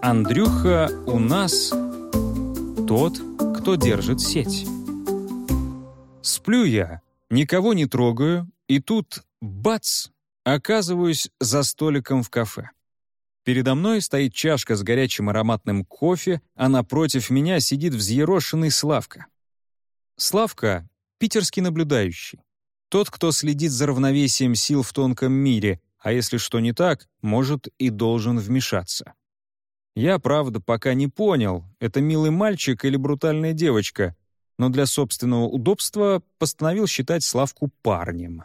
Андрюха у нас тот, кто держит сеть. Сплю я, никого не трогаю, и тут, бац, оказываюсь за столиком в кафе. Передо мной стоит чашка с горячим ароматным кофе, а напротив меня сидит взъерошенный Славка. Славка — питерский наблюдающий. Тот, кто следит за равновесием сил в тонком мире, а если что не так, может и должен вмешаться. Я, правда, пока не понял, это милый мальчик или брутальная девочка, но для собственного удобства постановил считать Славку парнем.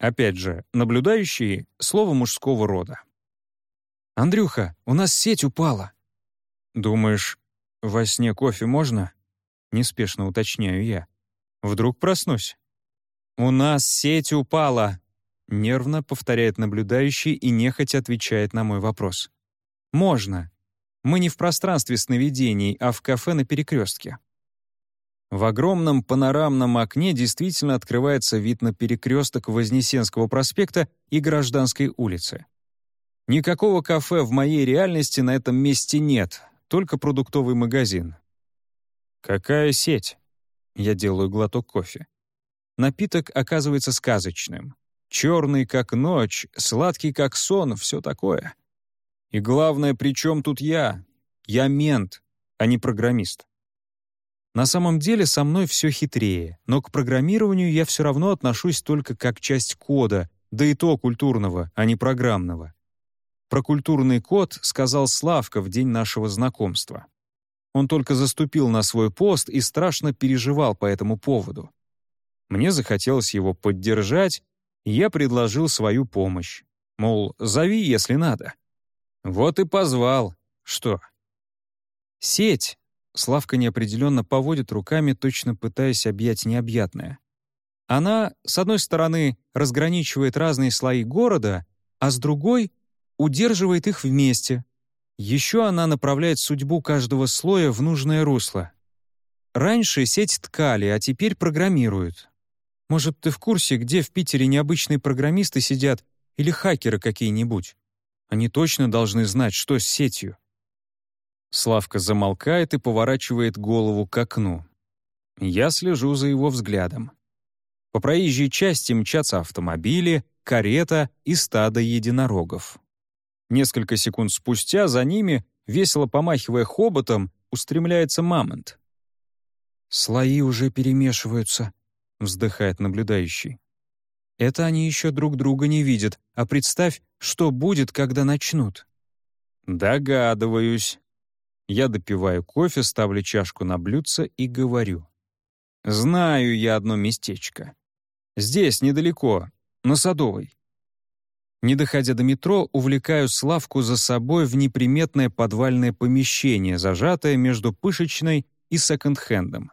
Опять же, наблюдающий — слово мужского рода. «Андрюха, у нас сеть упала». «Думаешь, во сне кофе можно?» — неспешно уточняю я. «Вдруг проснусь?» «У нас сеть упала», — нервно повторяет наблюдающий и нехотя отвечает на мой вопрос. «Можно. Мы не в пространстве сновидений, а в кафе на перекрестке». В огромном панорамном окне действительно открывается вид на перекресток Вознесенского проспекта и Гражданской улицы. Никакого кафе в моей реальности на этом месте нет, только продуктовый магазин. «Какая сеть?» Я делаю глоток кофе. Напиток оказывается сказочным. Черный, как ночь, сладкий, как сон, все такое. И главное, при чем тут я? Я мент, а не программист. На самом деле со мной все хитрее, но к программированию я все равно отношусь только как часть кода, да и то культурного, а не программного. Про культурный код сказал Славка в день нашего знакомства. Он только заступил на свой пост и страшно переживал по этому поводу. Мне захотелось его поддержать, и я предложил свою помощь. Мол, зови, если надо. Вот и позвал. Что? Сеть. Славка неопределенно поводит руками, точно пытаясь объять необъятное. Она, с одной стороны, разграничивает разные слои города, а с другой — удерживает их вместе. Еще она направляет судьбу каждого слоя в нужное русло. Раньше сеть ткали, а теперь программируют. Может, ты в курсе, где в Питере необычные программисты сидят или хакеры какие-нибудь? Они точно должны знать, что с сетью». Славка замолкает и поворачивает голову к окну. Я слежу за его взглядом. По проезжей части мчатся автомобили, карета и стадо единорогов. Несколько секунд спустя за ними, весело помахивая хоботом, устремляется мамонт. «Слои уже перемешиваются», вздыхает наблюдающий. Это они еще друг друга не видят, а представь, что будет, когда начнут. Догадываюсь. Я допиваю кофе, ставлю чашку на блюдце и говорю. Знаю я одно местечко. Здесь, недалеко, на Садовой. Не доходя до метро, увлекаю Славку за собой в неприметное подвальное помещение, зажатое между пышечной и секонд-хендом.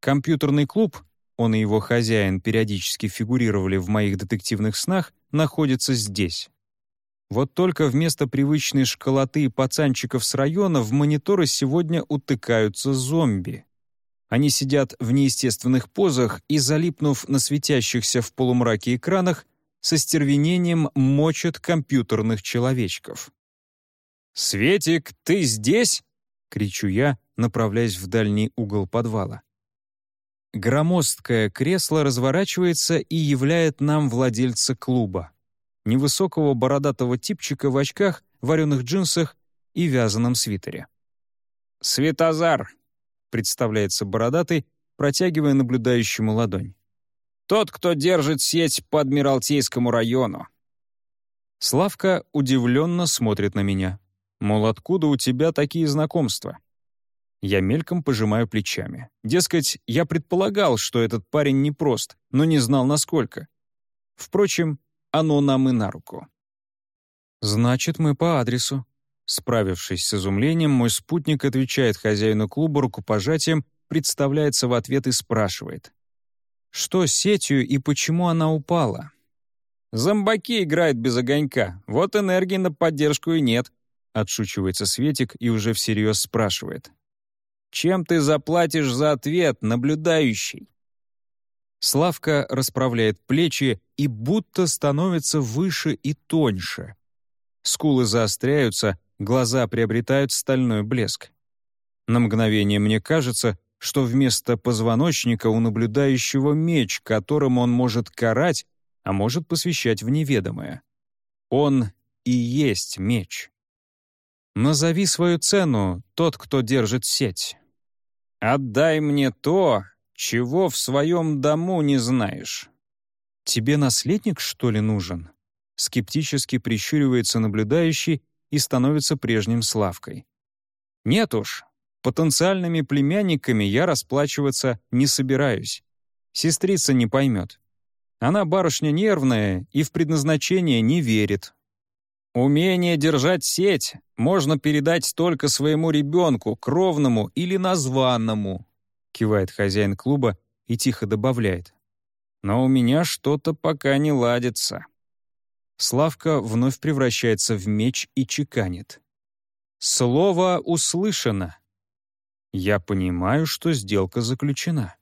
Компьютерный клуб он и его хозяин периодически фигурировали в моих детективных снах, находится здесь. Вот только вместо привычной школоты пацанчиков с района в мониторы сегодня утыкаются зомби. Они сидят в неестественных позах и, залипнув на светящихся в полумраке экранах, со стервенением мочат компьютерных человечков. «Светик, ты здесь?» — кричу я, направляясь в дальний угол подвала. Громоздкое кресло разворачивается и являет нам владельца клуба. Невысокого бородатого типчика в очках, вареных джинсах и вязаном свитере. «Светозар», — представляется бородатый, протягивая наблюдающему ладонь. «Тот, кто держит сеть по Адмиралтейскому району». Славка удивленно смотрит на меня. Мол, откуда у тебя такие знакомства? Я мельком пожимаю плечами. Дескать, я предполагал, что этот парень непрост, но не знал, насколько. Впрочем, оно нам и на руку. «Значит, мы по адресу». Справившись с изумлением, мой спутник отвечает хозяину клуба рукопожатием, представляется в ответ и спрашивает. «Что с сетью и почему она упала?» «Зомбаки играют без огонька, вот энергии на поддержку и нет», отшучивается Светик и уже всерьез спрашивает. Чем ты заплатишь за ответ, наблюдающий?» Славка расправляет плечи и будто становится выше и тоньше. Скулы заостряются, глаза приобретают стальной блеск. На мгновение мне кажется, что вместо позвоночника у наблюдающего меч, которым он может карать, а может посвящать в неведомое. Он и есть меч. Назови свою цену, тот, кто держит сеть. Отдай мне то, чего в своем дому не знаешь. Тебе наследник, что ли, нужен? Скептически прищуривается наблюдающий и становится прежним Славкой. Нет уж, потенциальными племянниками я расплачиваться не собираюсь. Сестрица не поймет. Она барышня нервная и в предназначение не верит, Умение держать сеть можно передать только своему ребенку, кровному или названному, кивает хозяин клуба и тихо добавляет. Но у меня что-то пока не ладится. Славка вновь превращается в меч и чеканит. Слово услышано. Я понимаю, что сделка заключена.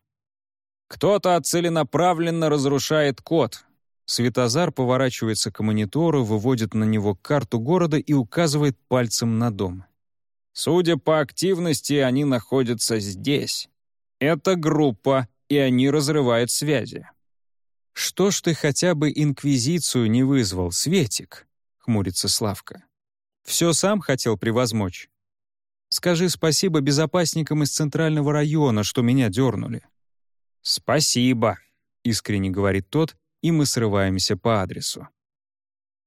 Кто-то целенаправленно разрушает код, Светозар поворачивается к монитору, выводит на него карту города и указывает пальцем на дом. Судя по активности, они находятся здесь. Это группа, и они разрывают связи. «Что ж ты хотя бы инквизицию не вызвал, Светик?» — хмурится Славка. «Все сам хотел превозмочь. Скажи спасибо безопасникам из центрального района, что меня дернули». «Спасибо», — искренне говорит тот, и мы срываемся по адресу.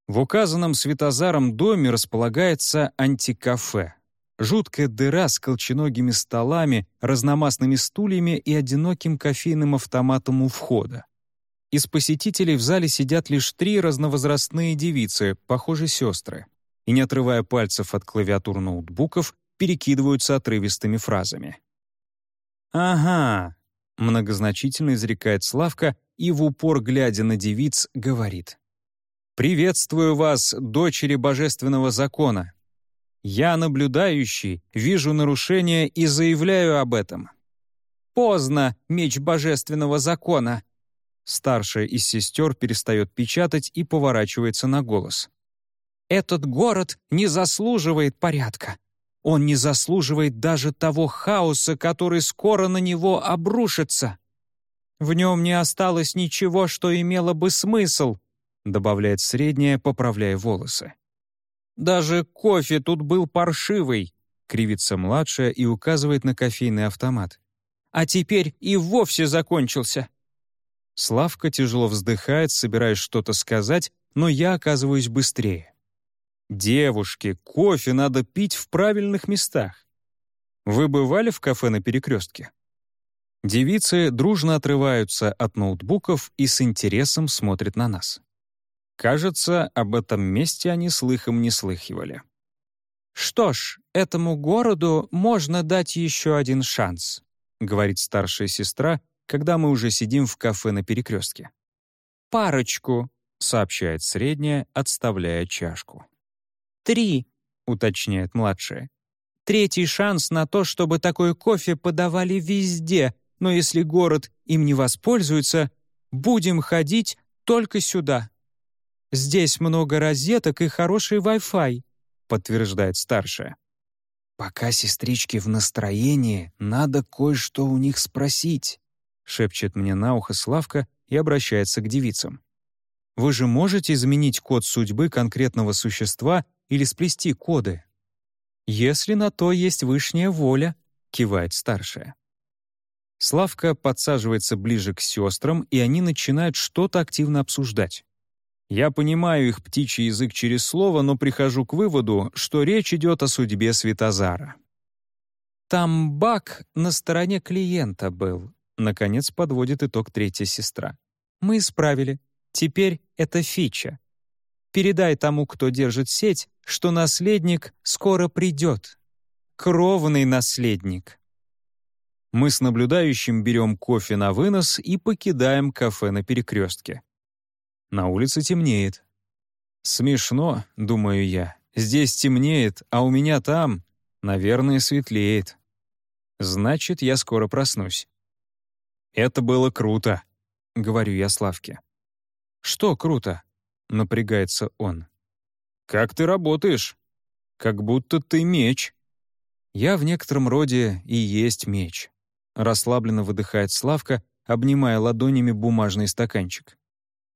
В указанном Светозаром доме располагается антикафе. Жуткая дыра с колченогими столами, разномастными стульями и одиноким кофейным автоматом у входа. Из посетителей в зале сидят лишь три разновозрастные девицы, похоже, сестры, и, не отрывая пальцев от клавиатур ноутбуков, перекидываются отрывистыми фразами. «Ага», — многозначительно изрекает Славка и в упор, глядя на девиц, говорит. «Приветствую вас, дочери божественного закона. Я, наблюдающий, вижу нарушение и заявляю об этом». «Поздно, меч божественного закона!» Старшая из сестер перестает печатать и поворачивается на голос. «Этот город не заслуживает порядка. Он не заслуживает даже того хаоса, который скоро на него обрушится. В нем не осталось ничего, что имело бы смысл», добавляет средняя, поправляя волосы. «Даже кофе тут был паршивый», кривится младшая и указывает на кофейный автомат. «А теперь и вовсе закончился». Славка тяжело вздыхает, собираясь что-то сказать, но я оказываюсь быстрее. «Девушки, кофе надо пить в правильных местах. Вы бывали в кафе на перекрестке?» Девицы дружно отрываются от ноутбуков и с интересом смотрят на нас. Кажется, об этом месте они слыхом не слыхивали. «Что ж, этому городу можно дать еще один шанс», говорит старшая сестра, когда мы уже сидим в кафе на перекрестке. «Парочку», — сообщает средняя, отставляя чашку. «Три», — уточняет младшая. «Третий шанс на то, чтобы такой кофе подавали везде, но если город им не воспользуется, будем ходить только сюда. Здесь много розеток и хороший Wi-Fi», — подтверждает старшая. «Пока сестрички в настроении, надо кое-что у них спросить», — шепчет мне на ухо Славка и обращается к девицам. «Вы же можете изменить код судьбы конкретного существа или сплести коды?» «Если на то есть высшая воля», — кивает старшая. Славка подсаживается ближе к сестрам, и они начинают что-то активно обсуждать. Я понимаю их птичий язык через слово, но прихожу к выводу, что речь идет о судьбе Светозара. «Там баг на стороне клиента был», — наконец подводит итог третья сестра. «Мы исправили. Теперь это фича. Передай тому, кто держит сеть, что наследник скоро придет. Кровный наследник». Мы с наблюдающим берем кофе на вынос и покидаем кафе на перекрестке. На улице темнеет. Смешно, думаю я. Здесь темнеет, а у меня там, наверное, светлеет. Значит, я скоро проснусь. Это было круто, говорю я Славке. Что круто? Напрягается он. Как ты работаешь? как будто ты меч». «Я в некотором роде и есть меч», — расслабленно выдыхает Славка, обнимая ладонями бумажный стаканчик.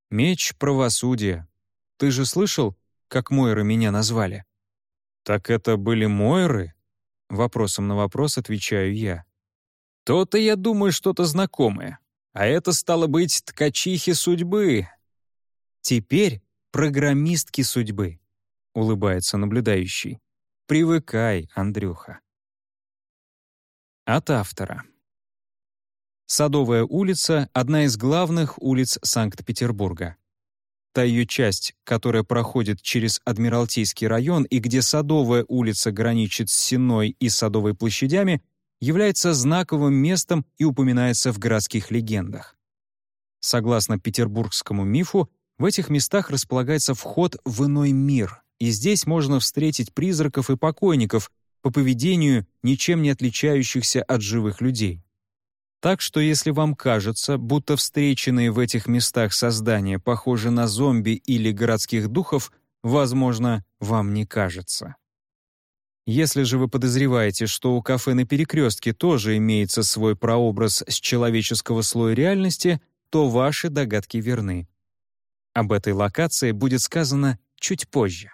«Меч правосудия. Ты же слышал, как Мойры меня назвали?» «Так это были Мойры?» Вопросом на вопрос отвечаю я. «То-то, я думаю, что-то знакомое. А это, стало быть, ткачихи судьбы». «Теперь программистки судьбы», — улыбается наблюдающий. «Привыкай, Андрюха». От автора. Садовая улица — одна из главных улиц Санкт-Петербурга. Та ее часть, которая проходит через Адмиралтейский район и где Садовая улица граничит с Сеной и Садовой площадями, является знаковым местом и упоминается в городских легендах. Согласно петербургскому мифу, в этих местах располагается вход в иной мир, и здесь можно встретить призраков и покойников, по поведению ничем не отличающихся от живых людей. Так что если вам кажется, будто встреченные в этих местах создания похожи на зомби или городских духов, возможно, вам не кажется. Если же вы подозреваете, что у кафе на перекрестке тоже имеется свой прообраз с человеческого слоя реальности, то ваши догадки верны. Об этой локации будет сказано чуть позже.